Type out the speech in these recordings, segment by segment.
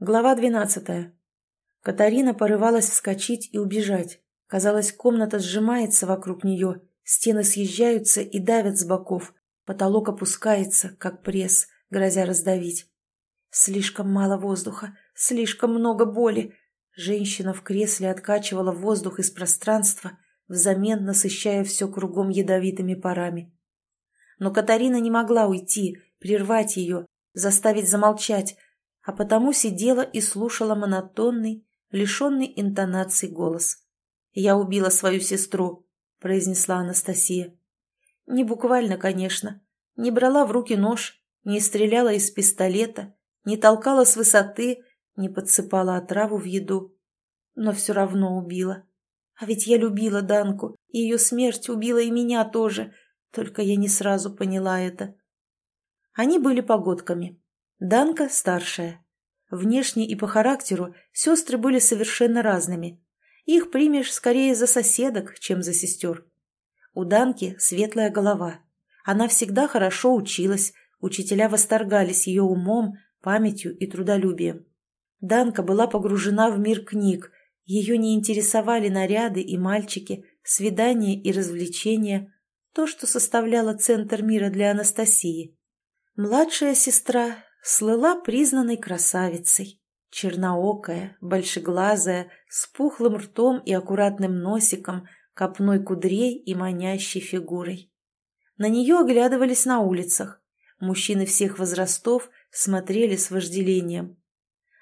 Глава двенадцатая. Катарина порывалась вскочить и убежать. Казалось, комната сжимается вокруг нее, стены съезжаются и давят с боков, потолок опускается, как пресс, грозя раздавить. Слишком мало воздуха, слишком много боли. Женщина в кресле откачивала воздух из пространства, взамен насыщая все кругом ядовитыми парами. Но Катарина не могла уйти, прервать ее, заставить замолчать, а потому сидела и слушала монотонный, лишенный интонаций голос. «Я убила свою сестру», — произнесла Анастасия. Не буквально, конечно. Не брала в руки нож, не стреляла из пистолета, не толкала с высоты, не подсыпала отраву в еду. Но все равно убила. А ведь я любила Данку, и ее смерть убила и меня тоже, только я не сразу поняла это. Они были погодками. Данка старшая. Внешне и по характеру сестры были совершенно разными. Их примешь скорее за соседок, чем за сестер. У Данки светлая голова. Она всегда хорошо училась, учителя восторгались ее умом, памятью и трудолюбием. Данка была погружена в мир книг, ее не интересовали наряды и мальчики, свидания и развлечения, то, что составляло центр мира для Анастасии. Младшая сестра слыла признанной красавицей. Черноокая, большеглазая, с пухлым ртом и аккуратным носиком, копной кудрей и манящей фигурой. На нее оглядывались на улицах. Мужчины всех возрастов смотрели с вожделением.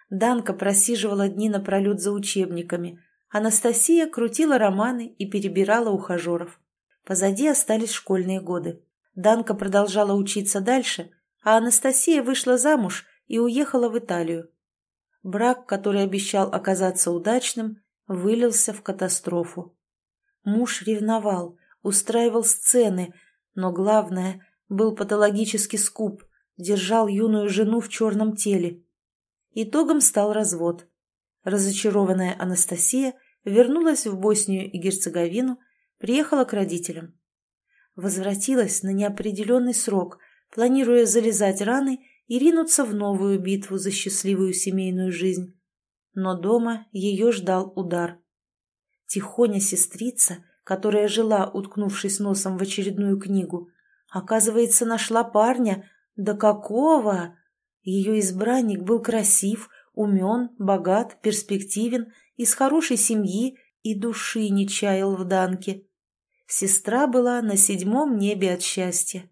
Данка просиживала дни напролет за учебниками. Анастасия крутила романы и перебирала ухажеров. Позади остались школьные годы. Данка продолжала учиться дальше, а Анастасия вышла замуж и уехала в Италию. Брак, который обещал оказаться удачным, вылился в катастрофу. Муж ревновал, устраивал сцены, но главное, был патологически скуп, держал юную жену в черном теле. Итогом стал развод. Разочарованная Анастасия вернулась в Боснию и Герцеговину, приехала к родителям. Возвратилась на неопределенный срок, планируя залезать раны и ринуться в новую битву за счастливую семейную жизнь. Но дома ее ждал удар. Тихоня сестрица, которая жила, уткнувшись носом в очередную книгу, оказывается, нашла парня. Да какого? Ее избранник был красив, умен, богат, перспективен, из хорошей семьи и души не чаял в Данке. Сестра была на седьмом небе от счастья.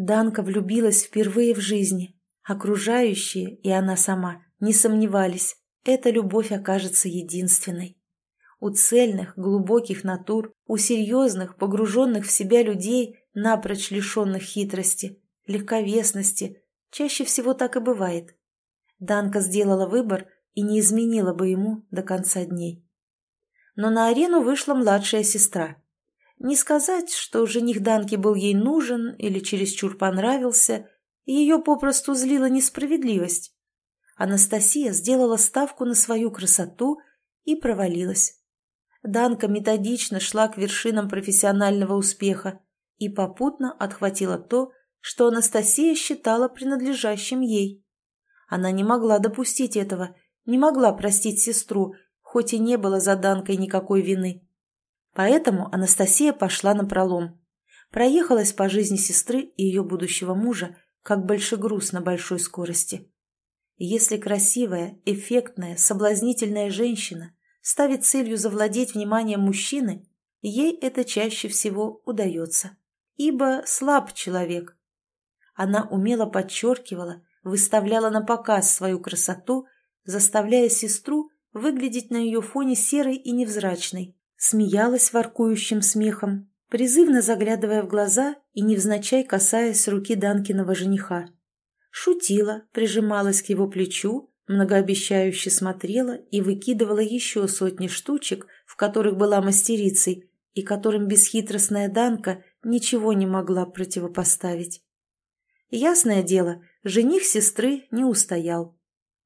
Данка влюбилась впервые в жизни. Окружающие и она сама не сомневались, эта любовь окажется единственной. У цельных, глубоких натур, у серьезных, погруженных в себя людей, напрочь лишенных хитрости, легковесности, чаще всего так и бывает. Данка сделала выбор и не изменила бы ему до конца дней. Но на арену вышла младшая сестра. Не сказать, что жених Данки был ей нужен или чересчур понравился, ее попросту злила несправедливость. Анастасия сделала ставку на свою красоту и провалилась. Данка методично шла к вершинам профессионального успеха и попутно отхватила то, что Анастасия считала принадлежащим ей. Она не могла допустить этого, не могла простить сестру, хоть и не было за Данкой никакой вины. Поэтому Анастасия пошла на пролом. Проехалась по жизни сестры и ее будущего мужа, как большегруз на большой скорости. Если красивая, эффектная, соблазнительная женщина ставит целью завладеть вниманием мужчины, ей это чаще всего удается, ибо слаб человек. Она умело подчеркивала, выставляла на показ свою красоту, заставляя сестру выглядеть на ее фоне серой и невзрачной, смеялась воркующим смехом, призывно заглядывая в глаза и невзначай касаясь руки Данкиного жениха. Шутила, прижималась к его плечу, многообещающе смотрела и выкидывала еще сотни штучек, в которых была мастерицей, и которым бесхитростная Данка ничего не могла противопоставить. Ясное дело, жених сестры не устоял.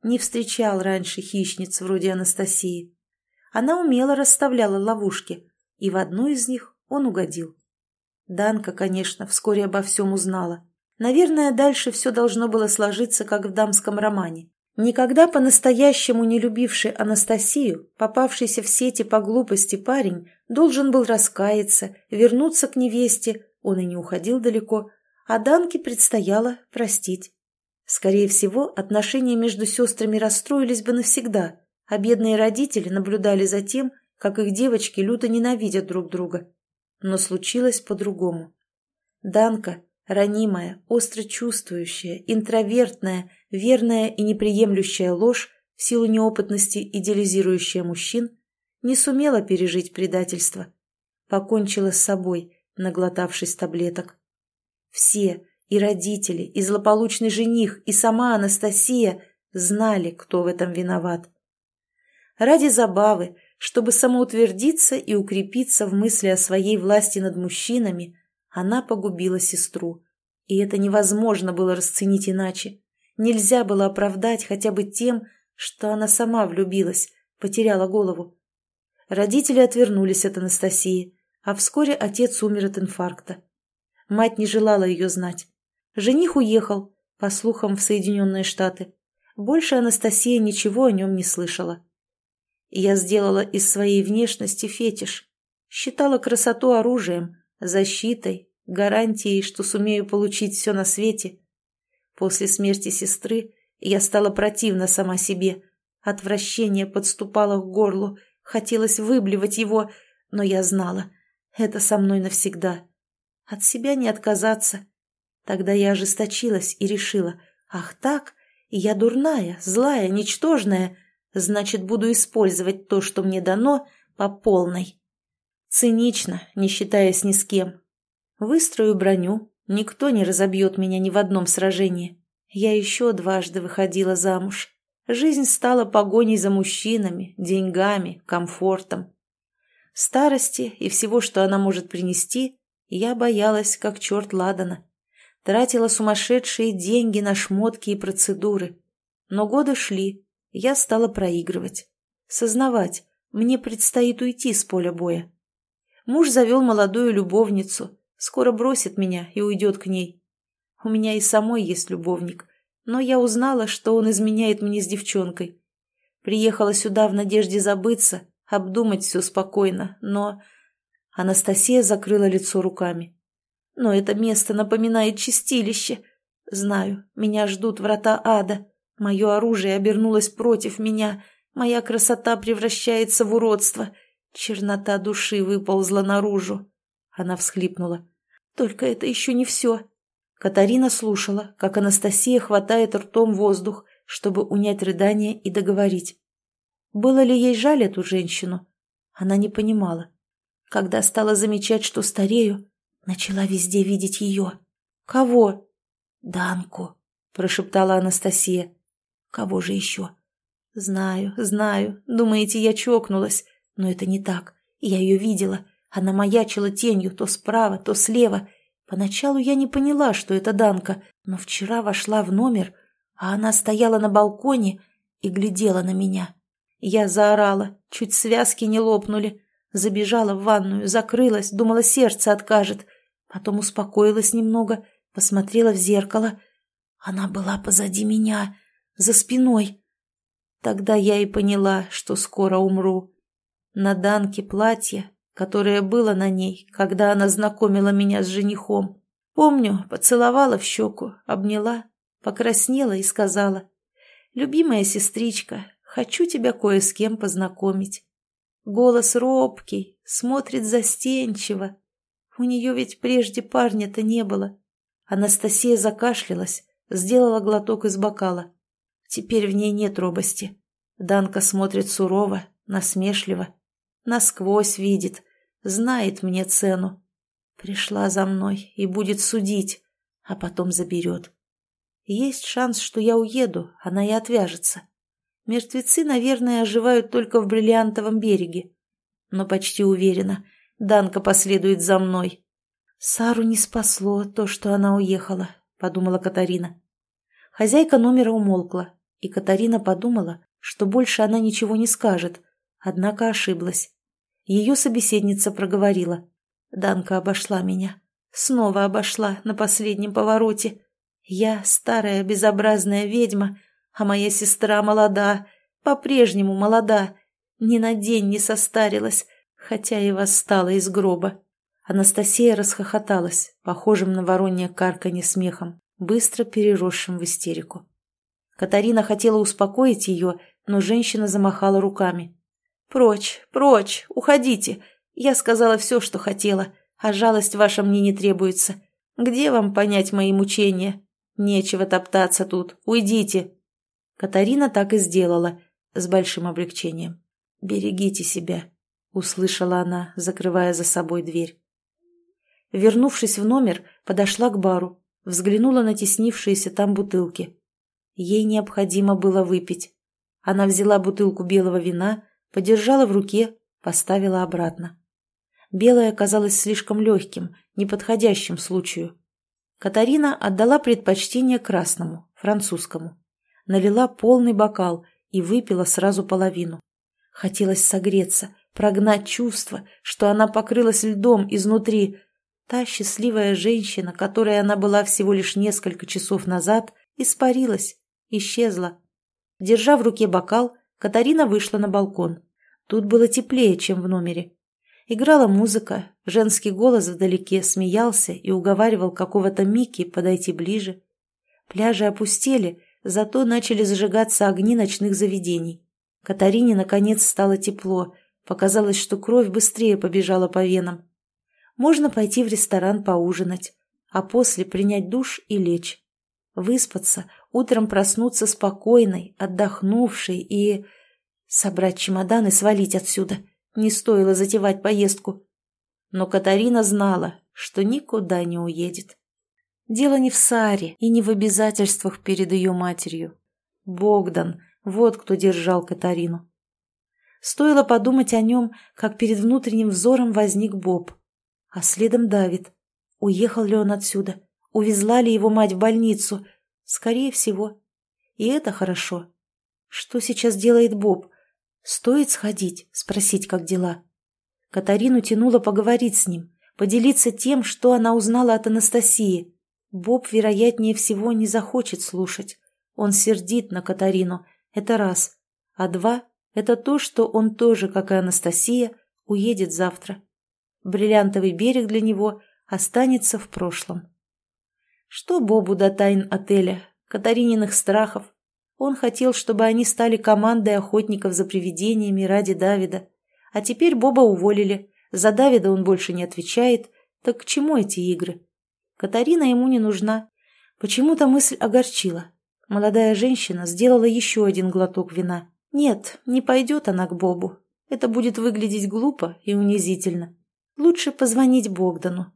Не встречал раньше хищниц вроде Анастасии. Она умело расставляла ловушки, и в одну из них он угодил. Данка, конечно, вскоре обо всем узнала. Наверное, дальше все должно было сложиться, как в дамском романе. Никогда по-настоящему не любивший Анастасию, попавшийся в сети по глупости парень, должен был раскаяться, вернуться к невесте, он и не уходил далеко, а Данке предстояло простить. Скорее всего, отношения между сестрами расстроились бы навсегда, а бедные родители наблюдали за тем, как их девочки люто ненавидят друг друга. Но случилось по-другому. Данка, ранимая, остро чувствующая, интровертная, верная и неприемлющая ложь, в силу неопытности идеализирующая мужчин, не сумела пережить предательство. Покончила с собой, наглотавшись таблеток. Все, и родители, и злополучный жених, и сама Анастасия знали, кто в этом виноват. Ради забавы, чтобы самоутвердиться и укрепиться в мысли о своей власти над мужчинами, она погубила сестру. И это невозможно было расценить иначе. Нельзя было оправдать хотя бы тем, что она сама влюбилась, потеряла голову. Родители отвернулись от Анастасии, а вскоре отец умер от инфаркта. Мать не желала ее знать. Жених уехал, по слухам, в Соединенные Штаты. Больше Анастасия ничего о нем не слышала. Я сделала из своей внешности фетиш. Считала красоту оружием, защитой, гарантией, что сумею получить все на свете. После смерти сестры я стала противна сама себе. Отвращение подступало к горлу, хотелось выблевать его, но я знала, это со мной навсегда. От себя не отказаться, Тогда я ожесточилась и решила, ах так, я дурная, злая, ничтожная, значит, буду использовать то, что мне дано, по полной. Цинично, не считаясь ни с кем. Выстрою броню, никто не разобьет меня ни в одном сражении. Я еще дважды выходила замуж. Жизнь стала погоней за мужчинами, деньгами, комфортом. Старости и всего, что она может принести, я боялась, как черт ладана. Тратила сумасшедшие деньги на шмотки и процедуры. Но годы шли, я стала проигрывать. Сознавать, мне предстоит уйти с поля боя. Муж завел молодую любовницу, скоро бросит меня и уйдет к ней. У меня и самой есть любовник, но я узнала, что он изменяет мне с девчонкой. Приехала сюда в надежде забыться, обдумать все спокойно, но... Анастасия закрыла лицо руками. Но это место напоминает чистилище. Знаю, меня ждут врата ада. Мое оружие обернулось против меня. Моя красота превращается в уродство. Чернота души выползла наружу. Она всхлипнула. Только это еще не все. Катарина слушала, как Анастасия хватает ртом воздух, чтобы унять рыдание и договорить. Было ли ей жаль эту женщину? Она не понимала. Когда стала замечать, что старею, Начала везде видеть ее. «Кого?» «Данку», — прошептала Анастасия. «Кого же еще?» «Знаю, знаю. Думаете, я чокнулась. Но это не так. Я ее видела. Она маячила тенью то справа, то слева. Поначалу я не поняла, что это Данка, но вчера вошла в номер, а она стояла на балконе и глядела на меня. Я заорала, чуть связки не лопнули. Забежала в ванную, закрылась, думала, сердце откажет. Потом успокоилась немного, посмотрела в зеркало. Она была позади меня, за спиной. Тогда я и поняла, что скоро умру. На Данке платье, которое было на ней, когда она знакомила меня с женихом. Помню, поцеловала в щеку, обняла, покраснела и сказала, «Любимая сестричка, хочу тебя кое с кем познакомить». Голос робкий, смотрит застенчиво, у нее ведь прежде парня-то не было. Анастасия закашлялась, сделала глоток из бокала. Теперь в ней нет робости. Данка смотрит сурово, насмешливо. Насквозь видит, знает мне цену. Пришла за мной и будет судить, а потом заберет. Есть шанс, что я уеду, она и отвяжется. Мертвецы, наверное, оживают только в бриллиантовом береге. Но почти уверена, Данка последует за мной. Сару не спасло то, что она уехала, подумала Катарина. Хозяйка номера умолкла, и Катарина подумала, что больше она ничего не скажет, однако ошиблась. Ее собеседница проговорила. Данка обошла меня. Снова обошла на последнем повороте. Я, старая безобразная ведьма, А моя сестра молода, по-прежнему молода, ни на день не состарилась, хотя и восстала из гроба. Анастасия расхохоталась, похожим на воронье карканье смехом, быстро переросшим в истерику. Катарина хотела успокоить ее, но женщина замахала руками. «Прочь, прочь, уходите! Я сказала все, что хотела, а жалость ваша мне не требуется. Где вам понять мои мучения? Нечего топтаться тут, уйдите!» Катарина так и сделала, с большим облегчением. «Берегите себя», — услышала она, закрывая за собой дверь. Вернувшись в номер, подошла к бару, взглянула на теснившиеся там бутылки. Ей необходимо было выпить. Она взяла бутылку белого вина, подержала в руке, поставила обратно. Белое казалось слишком легким, неподходящим случаю. Катарина отдала предпочтение красному, французскому. Налила полный бокал и выпила сразу половину. Хотелось согреться, прогнать чувство, что она покрылась льдом изнутри. Та счастливая женщина, которой она была всего лишь несколько часов назад, испарилась, исчезла. Держа в руке бокал, Катарина вышла на балкон. Тут было теплее, чем в номере. Играла музыка, женский голос вдалеке смеялся и уговаривал какого-то Микки подойти ближе. Пляжи опустели, зато начали зажигаться огни ночных заведений. Катарине, наконец, стало тепло, показалось, что кровь быстрее побежала по венам. Можно пойти в ресторан поужинать, а после принять душ и лечь. Выспаться, утром проснуться спокойной, отдохнувшей и... Собрать чемодан и свалить отсюда. Не стоило затевать поездку. Но Катарина знала, что никуда не уедет. Дело не в Саре и не в обязательствах перед ее матерью. Богдан, вот кто держал Катарину. Стоило подумать о нем, как перед внутренним взором возник Боб. А следом Давид. Уехал ли он отсюда? Увезла ли его мать в больницу? Скорее всего. И это хорошо. Что сейчас делает Боб? Стоит сходить, спросить, как дела. Катарину тянуло поговорить с ним, поделиться тем, что она узнала от Анастасии. Боб, вероятнее всего, не захочет слушать. Он сердит на Катарину, это раз. А два – это то, что он тоже, как и Анастасия, уедет завтра. Бриллиантовый берег для него останется в прошлом. Что Бобу до тайн отеля, Катарининых страхов, он хотел, чтобы они стали командой охотников за привидениями ради Давида. А теперь Боба уволили. За Давида он больше не отвечает. Так к чему эти игры? Катарина ему не нужна. Почему-то мысль огорчила. Молодая женщина сделала еще один глоток вина. Нет, не пойдет она к Бобу. Это будет выглядеть глупо и унизительно. Лучше позвонить Богдану.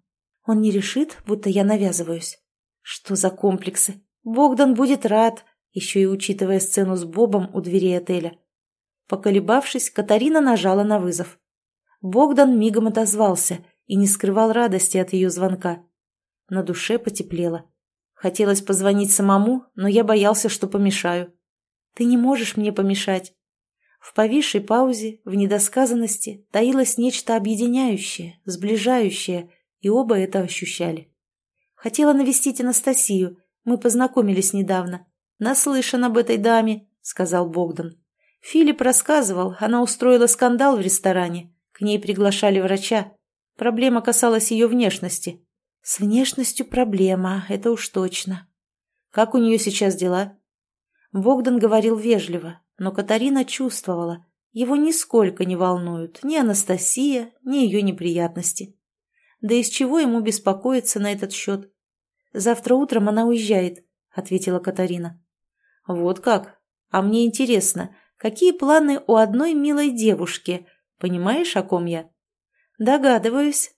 Он не решит, будто я навязываюсь. Что за комплексы? Богдан будет рад, еще и учитывая сцену с Бобом у дверей отеля. Поколебавшись, Катарина нажала на вызов. Богдан мигом отозвался и не скрывал радости от ее звонка. На душе потеплело. Хотелось позвонить самому, но я боялся, что помешаю. «Ты не можешь мне помешать». В повисшей паузе, в недосказанности, таилось нечто объединяющее, сближающее, и оба это ощущали. Хотела навестить Анастасию, мы познакомились недавно. «Наслышан об этой даме», — сказал Богдан. Филипп рассказывал, она устроила скандал в ресторане. К ней приглашали врача. Проблема касалась ее внешности. С внешностью проблема, это уж точно. Как у нее сейчас дела? Богдан говорил вежливо, но Катарина чувствовала, его нисколько не волнуют ни Анастасия, ни ее неприятности. Да из чего ему беспокоиться на этот счет? Завтра утром она уезжает, ответила Катарина. «Вот как? А мне интересно, какие планы у одной милой девушки? Понимаешь, о ком я?» «Догадываюсь».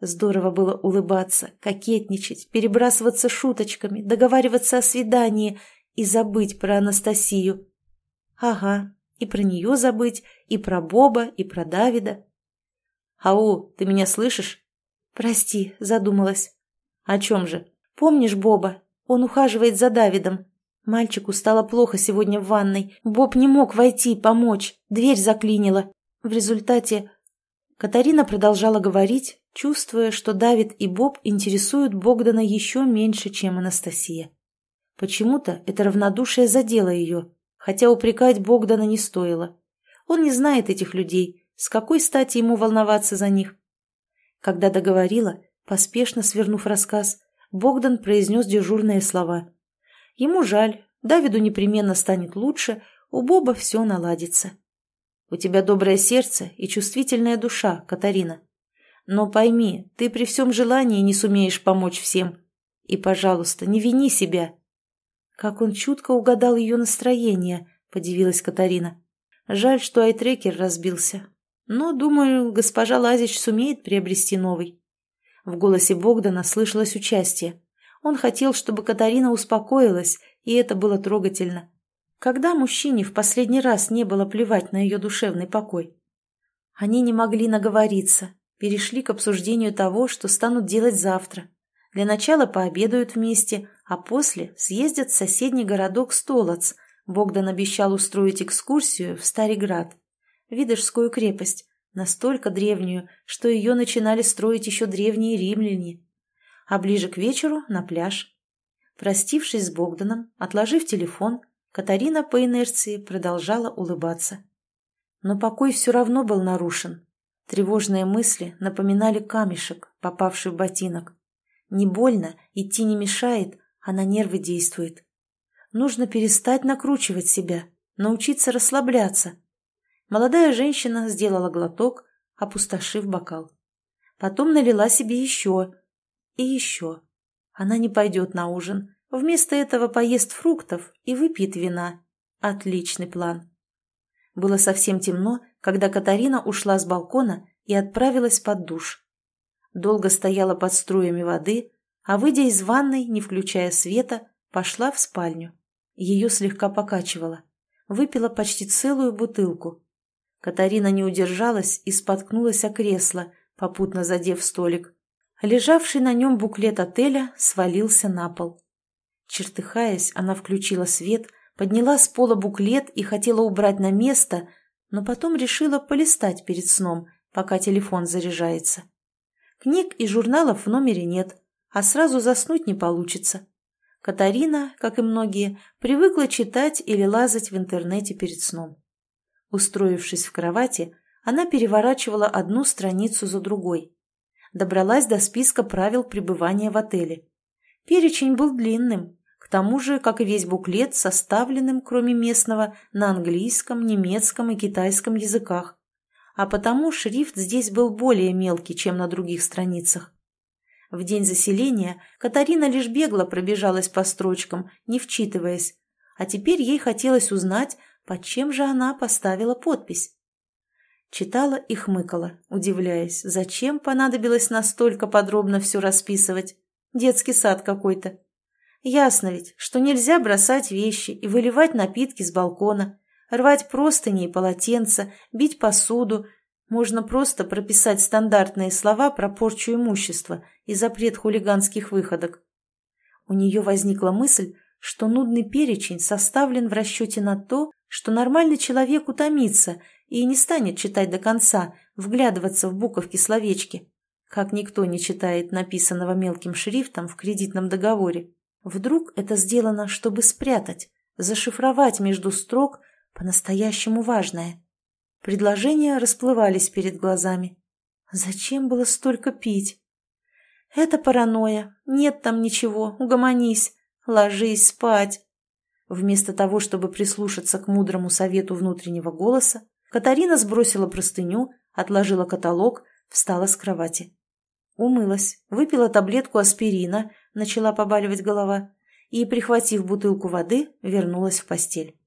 Здорово было улыбаться, кокетничать, перебрасываться шуточками, договариваться о свидании и забыть про Анастасию. «Ага, и про нее забыть, и про Боба, и про Давида». «Ау, ты меня слышишь?» «Прости, задумалась». «О чем же?» «Помнишь Боба? Он ухаживает за Давидом. Мальчику стало плохо сегодня в ванной. Боб не мог войти, помочь. Дверь заклинила. В результате... Катарина продолжала говорить, чувствуя, что Давид и Боб интересуют Богдана еще меньше, чем Анастасия. Почему-то это равнодушие задело ее, хотя упрекать Богдана не стоило. Он не знает этих людей, с какой стати ему волноваться за них? Когда договорила, поспешно свернув рассказ, Богдан произнес дежурные слова. Ему жаль, Давиду непременно станет лучше, у Боба все наладится. У тебя доброе сердце и чувствительная душа, Катарина. Но пойми, ты при всем желании не сумеешь помочь всем. И, пожалуйста, не вини себя. Как он чутко угадал ее настроение, подивилась Катарина. Жаль, что айтрекер разбился. Но, думаю, госпожа Лазич сумеет приобрести новый. В голосе Богдана слышалось участие. Он хотел, чтобы Катарина успокоилась, и это было трогательно. Когда мужчине в последний раз не было плевать на ее душевный покой? Они не могли наговориться, перешли к обсуждению того, что станут делать завтра. Для начала пообедают вместе, а после съездят в соседний городок Столоц. Богдан обещал устроить экскурсию в Стариград. Видышскую крепость, настолько древнюю, что ее начинали строить еще древние римляне. А ближе к вечеру на пляж. Простившись с Богданом, отложив телефон, Катарина по инерции продолжала улыбаться. Но покой все равно был нарушен. Тревожные мысли напоминали камешек, попавший в ботинок. Не больно, идти не мешает, а на нервы действует. Нужно перестать накручивать себя, научиться расслабляться, Молодая женщина сделала глоток, опустошив бокал. Потом налила себе еще и еще. Она не пойдет на ужин. Вместо этого поест фруктов и выпьет вина. Отличный план. Было совсем темно, когда Катарина ушла с балкона и отправилась под душ. Долго стояла под струями воды, а, выйдя из ванной, не включая света, пошла в спальню. Ее слегка покачивало. Выпила почти целую бутылку. Катарина не удержалась и споткнулась о кресло, попутно задев столик. Лежавший на нем буклет отеля свалился на пол. Чертыхаясь, она включила свет, подняла с пола буклет и хотела убрать на место, но потом решила полистать перед сном, пока телефон заряжается. Книг и журналов в номере нет, а сразу заснуть не получится. Катарина, как и многие, привыкла читать или лазать в интернете перед сном. Устроившись в кровати, она переворачивала одну страницу за другой. Добралась до списка правил пребывания в отеле. Перечень был длинным, к тому же, как и весь буклет, составленным, кроме местного, на английском, немецком и китайском языках. А потому шрифт здесь был более мелкий, чем на других страницах. В день заселения Катарина лишь бегло пробежалась по строчкам, не вчитываясь, а теперь ей хотелось узнать, под чем же она поставила подпись? Читала и хмыкала, удивляясь, зачем понадобилось настолько подробно все расписывать. Детский сад какой-то. Ясно ведь, что нельзя бросать вещи и выливать напитки с балкона, рвать простыни и полотенца, бить посуду. Можно просто прописать стандартные слова про порчу имущества и запрет хулиганских выходок. У нее возникла мысль, что нудный перечень составлен в расчете на то, что нормальный человек утомится и не станет читать до конца, вглядываться в буковки-словечки, как никто не читает написанного мелким шрифтом в кредитном договоре. Вдруг это сделано, чтобы спрятать, зашифровать между строк по-настоящему важное. Предложения расплывались перед глазами. Зачем было столько пить? Это паранойя. Нет там ничего. Угомонись. Ложись спать. Вместо того, чтобы прислушаться к мудрому совету внутреннего голоса, Катарина сбросила простыню, отложила каталог, встала с кровати. Умылась, выпила таблетку аспирина, начала побаливать голова и, прихватив бутылку воды, вернулась в постель.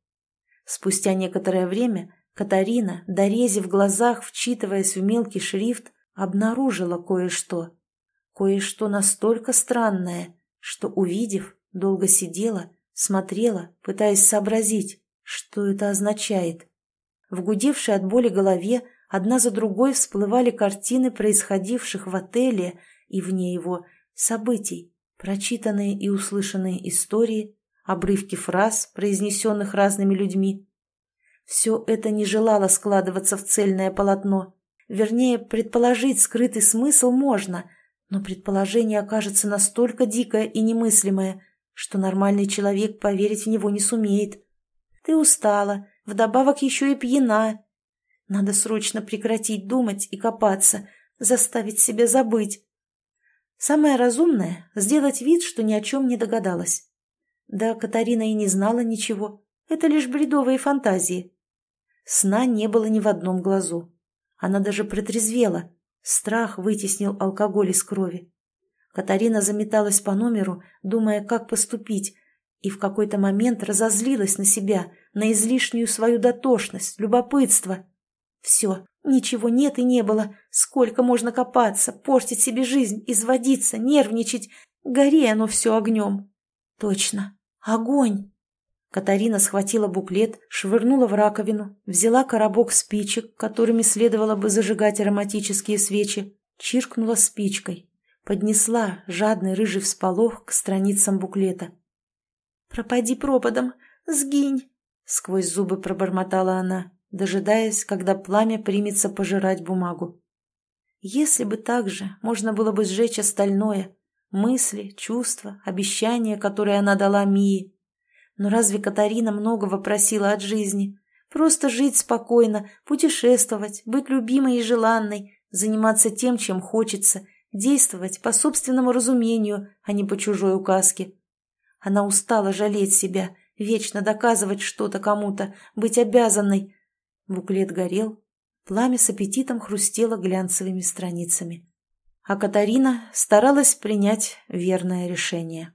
Спустя некоторое время Катарина, дорезив глазах, вчитываясь в мелкий шрифт, обнаружила кое-что. Кое-что настолько странное, что, увидев, долго сидела Смотрела, пытаясь сообразить, что это означает. В гудевшей от боли голове одна за другой всплывали картины происходивших в отеле и вне его событий, прочитанные и услышанные истории, обрывки фраз, произнесенных разными людьми. Все это не желало складываться в цельное полотно. Вернее, предположить скрытый смысл можно, но предположение окажется настолько дикое и немыслимое, что нормальный человек поверить в него не сумеет. Ты устала, вдобавок еще и пьяна. Надо срочно прекратить думать и копаться, заставить себя забыть. Самое разумное — сделать вид, что ни о чем не догадалась. Да, Катарина и не знала ничего. Это лишь бредовые фантазии. Сна не было ни в одном глазу. Она даже протрезвела. Страх вытеснил алкоголь из крови. Катарина заметалась по номеру, думая, как поступить, и в какой-то момент разозлилась на себя, на излишнюю свою дотошность, любопытство. Все, ничего нет и не было. Сколько можно копаться, портить себе жизнь, изводиться, нервничать. Гори оно все огнем. Точно, огонь. Катарина схватила буклет, швырнула в раковину, взяла коробок спичек, которыми следовало бы зажигать ароматические свечи, чиркнула спичкой, поднесла жадный рыжий всполох к страницам буклета. «Пропади пропадом, сгинь!» — сквозь зубы пробормотала она, дожидаясь, когда пламя примется пожирать бумагу. Если бы так же можно было бы сжечь остальное — мысли, чувства, обещания, которые она дала Мии. Но разве Катарина многого просила от жизни? Просто жить спокойно, путешествовать, быть любимой и желанной, заниматься тем, чем хочется, действовать по собственному разумению, а не по чужой указке. Она устала жалеть себя, вечно доказывать что-то кому-то, быть обязанной. Буклет горел, пламя с аппетитом хрустело глянцевыми страницами. А Катарина старалась принять верное решение.